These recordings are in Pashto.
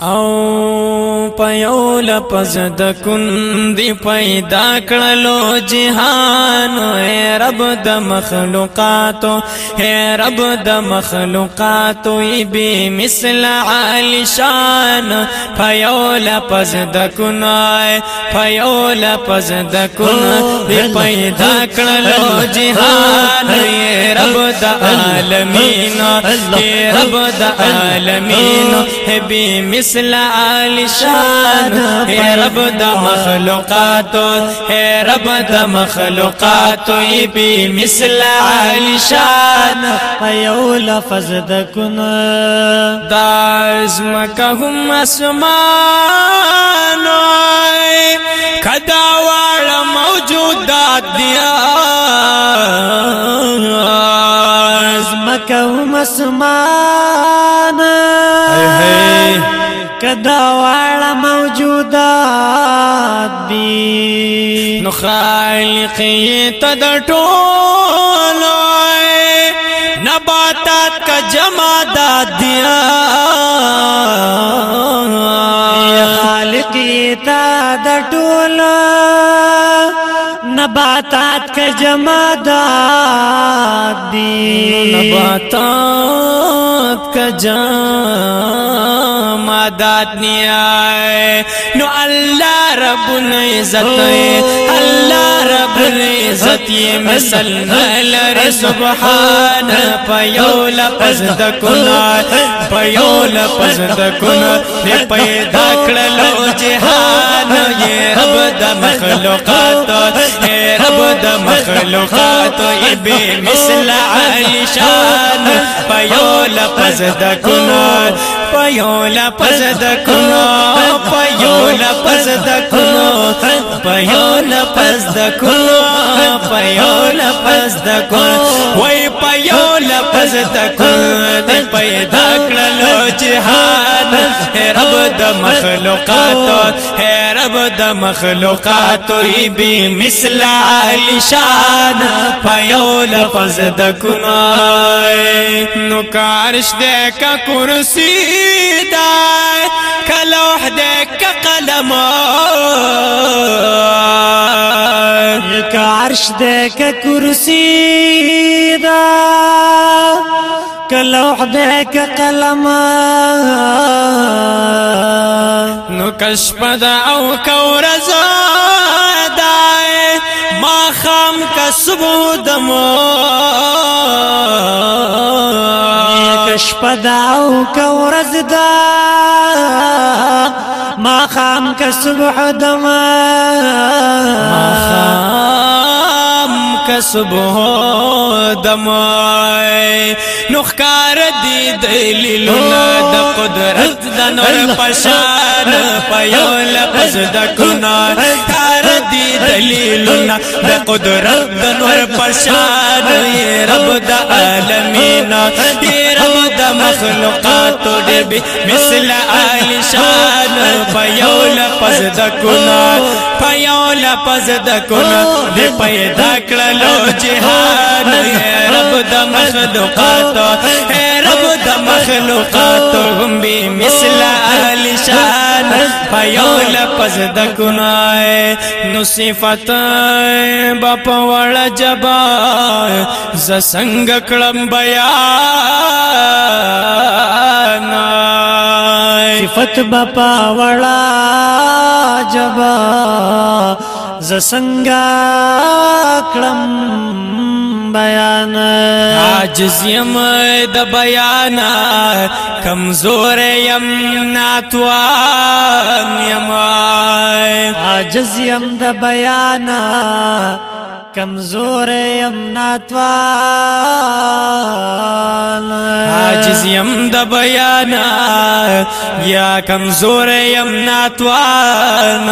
Oh. په یو لپس د کندې پیدا کړلو جهان اے رب د مخلوقات اے رب د مخلوقات ای به مثل عال شان په یو لپس د کنای په یو لپس د کندې پیدا کړلو جهان اے رب د عالمین اے رب د عالمین به مثل عال شان شان اے رب دا مخلوقات اے رب دا مخلوقات ای بی مثل علی شان ایو لفظ د کنا دا اسما کهم اسمان کدا وړ موجودات دیا اسما کهم اسمان کدا واړه موجودات دي نو خالق ته د ټولو نباتات کا جمادات دیا خالق ته د ټولو نباتات کا جمادات دی نباتات کا جمادات مداد نیائے نو اللہ رب العزت اللہ رب العزت یہ مثل نلر سبحان پیو لپس کنا پیو لپس کنا نے پیدا کڑلو جہان یہ رب د مخلوقات ہے رب د مخلوقات یہ بے مثل علی شان پیو لپس کنا پيولا پزد کړو پيولا پزد کړو پيولا پزد کړو پيولا پزد کړو وای پيولا پزد کړو پیدا کړلو جهاد رب د مخلوقات ہے رب د مخلوقات ای بی مثل علی شان پیو لفظ د کنا نو کارش دے کا کرسی دا کلوح دے کا قلم کارش دے کا کرسی دا کلوح دے که قلم نو کشپد او کورزا دائے ما خام کسبو دمو کشپد او کورز دا ما خام کسبو دمو ما خام سبحو دمای نخکار دی دلیلونه د قدرت د نور پشان پیو لفظ د کنا تار دی دلیلونه د قدرت د نور پشان رب د عالمین رب مخلوقات دبي مثل آل شان پيول پز دکنا پيول پز دکنا دي پیدا کړلو جهان رب د مخلوقات اے رب د مخلوقات هم بي مثل آل شان پیو لپس دکنائے نو صفتائے باپا وڑا جبا زسنگ کلم بیانا صفت باپا وڑا جبا زسنگ کلم بیان عاجز یم د بیان کمزور یم ناتوان یم عاجز یم د بیان کمزور یم ناتوان عاجز یم د بیان یا کمزور یم ناتوان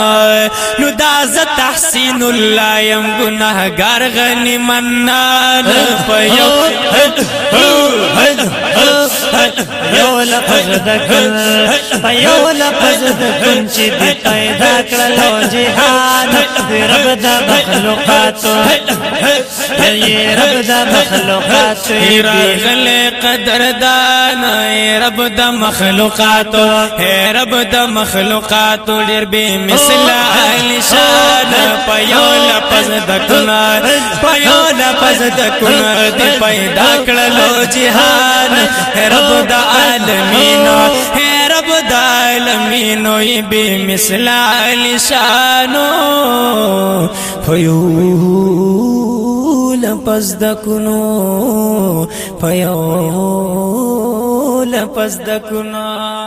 نو دا ز تحسین الله یم گناهګار غنی منان په یو لفظ د کل په یو لفظ د کل چې دې پیدا کړل او جهان دې رب د مخلوقات دې رب د مخلوقات دې راغل قدردان رب د مخلوقات اے رب د مخلوقات ډېر به مثال الشان په یو لفظ د کل په یو لفظ د کل دې پیدا کړل او جهان شان ہے رب دا عالمین ہے رب دا عالمین وی بے مثل علی شانو فیو لپس دکنو فیو لپس دکنو